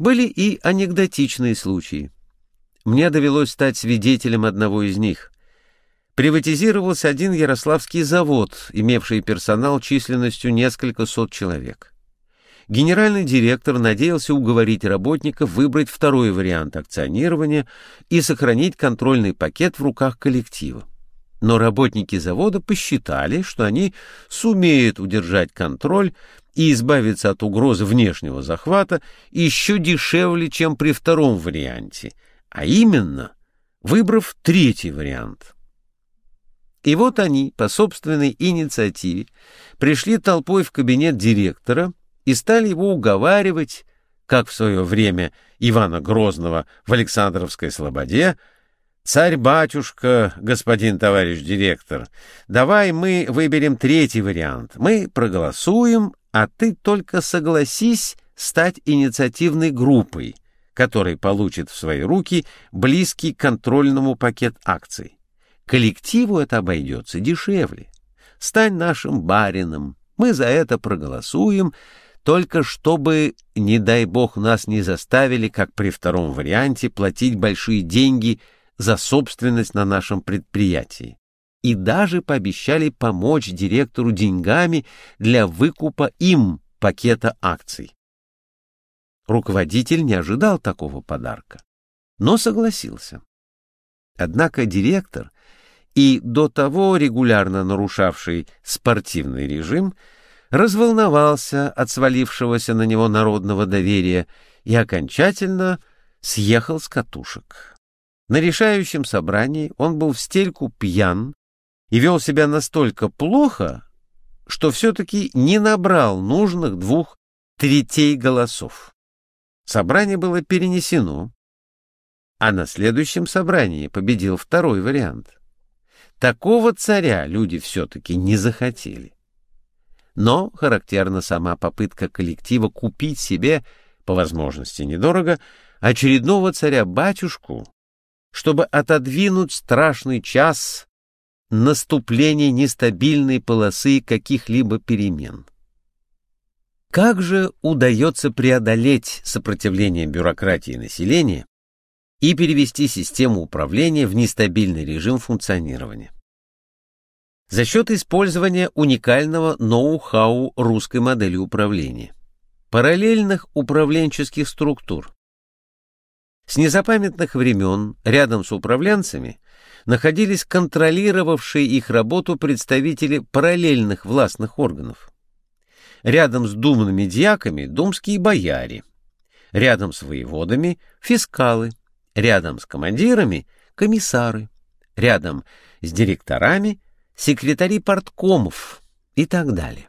Были и анекдотичные случаи. Мне довелось стать свидетелем одного из них. Приватизировался один ярославский завод, имевший персонал численностью несколько сот человек. Генеральный директор надеялся уговорить работников выбрать второй вариант акционирования и сохранить контрольный пакет в руках коллектива. Но работники завода посчитали, что они сумеют удержать контроль и избавиться от угрозы внешнего захвата еще дешевле, чем при втором варианте, а именно выбрав третий вариант. И вот они, по собственной инициативе, пришли толпой в кабинет директора и стали его уговаривать, как в свое время Ивана Грозного в Александровской Слободе, «Царь-батюшка, господин товарищ директор, давай мы выберем третий вариант. Мы проголосуем, а ты только согласись стать инициативной группой, которая получит в свои руки близкий к контрольному пакет акций. Коллективу это обойдется дешевле. Стань нашим барином, мы за это проголосуем, только чтобы, не дай бог, нас не заставили, как при втором варианте, платить большие деньги за собственность на нашем предприятии. И даже пообещали помочь директору деньгами для выкупа им пакета акций. Руководитель не ожидал такого подарка, но согласился. Однако директор, и до того регулярно нарушавший спортивный режим, разволновался от свалившегося на него народного доверия и окончательно съехал с катушек. На решающем собрании он был в стельку пьян и вел себя настолько плохо, что все-таки не набрал нужных двух третей голосов. Собрание было перенесено, а на следующем собрании победил второй вариант. Такого царя люди все-таки не захотели. Но характерна сама попытка коллектива купить себе, по возможности недорого, очередного царя-батюшку, чтобы отодвинуть страшный час наступления нестабильной полосы каких-либо перемен. Как же удается преодолеть сопротивление бюрократии населения и перевести систему управления в нестабильный режим функционирования? За счет использования уникального ноу-хау русской модели управления, параллельных управленческих структур. С незапамятных времен рядом с управленцами находились контролировавшие их работу представители параллельных властных органов. Рядом с думными дьяками – думские бояре, рядом с воеводами – фискалы, рядом с командирами — комиссары, рядом с директорами — секретари порткомов и так далее.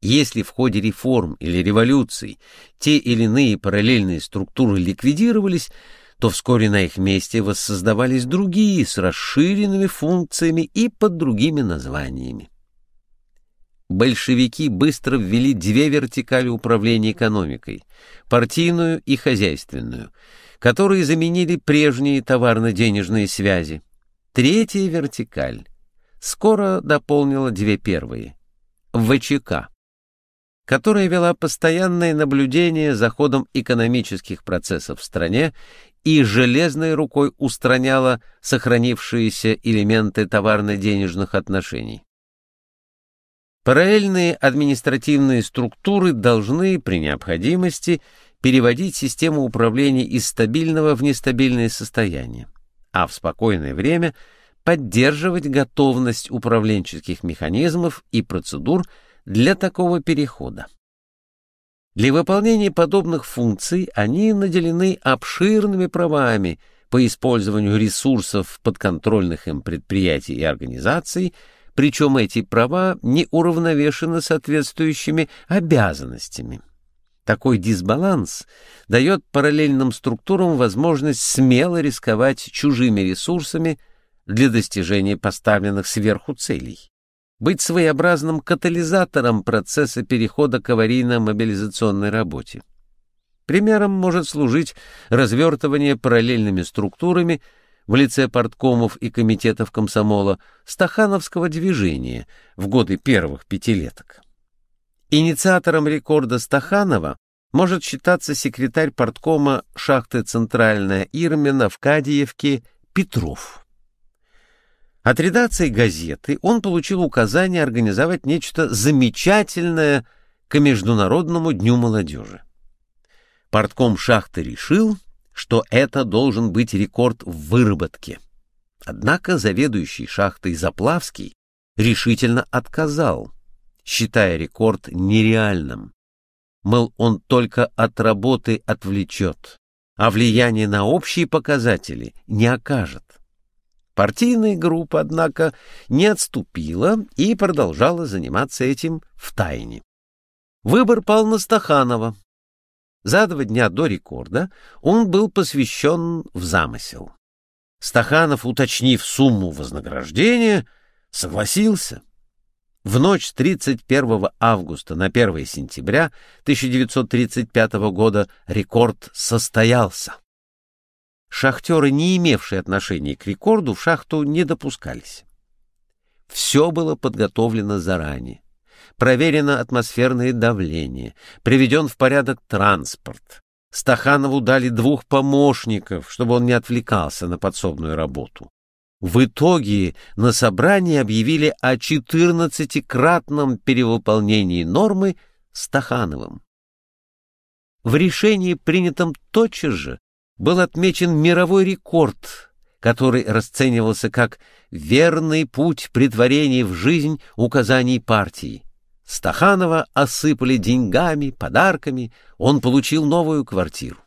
Если в ходе реформ или революций те или иные параллельные структуры ликвидировались, то вскоре на их месте воссоздавались другие с расширенными функциями и под другими названиями. Большевики быстро ввели две вертикали управления экономикой – партийную и хозяйственную – которые заменили прежние товарно-денежные связи. Третья вертикаль скоро дополнила две первые – ВЧК, которая вела постоянное наблюдение за ходом экономических процессов в стране и железной рукой устраняла сохранившиеся элементы товарно-денежных отношений. Параллельные административные структуры должны при необходимости переводить систему управления из стабильного в нестабильное состояние, а в спокойное время поддерживать готовность управленческих механизмов и процедур для такого перехода. Для выполнения подобных функций они наделены обширными правами по использованию ресурсов подконтрольных им предприятий и организаций, причем эти права не уравновешены соответствующими обязанностями. Такой дисбаланс дает параллельным структурам возможность смело рисковать чужими ресурсами для достижения поставленных сверху целей, быть своеобразным катализатором процесса перехода к аварийно-мобилизационной работе. Примером может служить развертывание параллельными структурами в лице порткомов и комитетов комсомола стахановского движения в годы первых пятилеток. Инициатором рекорда Стаханова может считаться секретарь порткома шахты «Центральная Ирмина» в Кадиевке Петров. От редакции газеты он получил указание организовать нечто замечательное к Международному дню молодежи. Портком шахты решил, что это должен быть рекорд в выработке. Однако заведующий шахтой Заплавский решительно отказал, считая рекорд нереальным. Мол, он только от работы отвлечет, а влияние на общие показатели не окажет. Партийная группа, однако, не отступила и продолжала заниматься этим в тайне. Выбор пал на Стаханова. За два дня до рекорда он был посвящен в замысел. Стаханов, уточнив сумму вознаграждения, согласился. В ночь с 31 августа на 1 сентября 1935 года рекорд состоялся. Шахтеры, не имевшие отношения к рекорду, в шахту не допускались. Все было подготовлено заранее. Проверено атмосферное давление, приведен в порядок транспорт. Стаханову дали двух помощников, чтобы он не отвлекался на подсобную работу. В итоге на собрании объявили о 14-кратном перевыполнении нормы Стахановым. В решении, принятом тотчас же, был отмечен мировой рекорд, который расценивался как верный путь притворения в жизнь указаний партии. Стаханова осыпали деньгами, подарками, он получил новую квартиру.